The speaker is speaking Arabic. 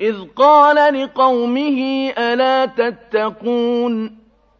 إِذْ قَالَ لِقَوْمِهِ أَلَا تَتَّقُونَ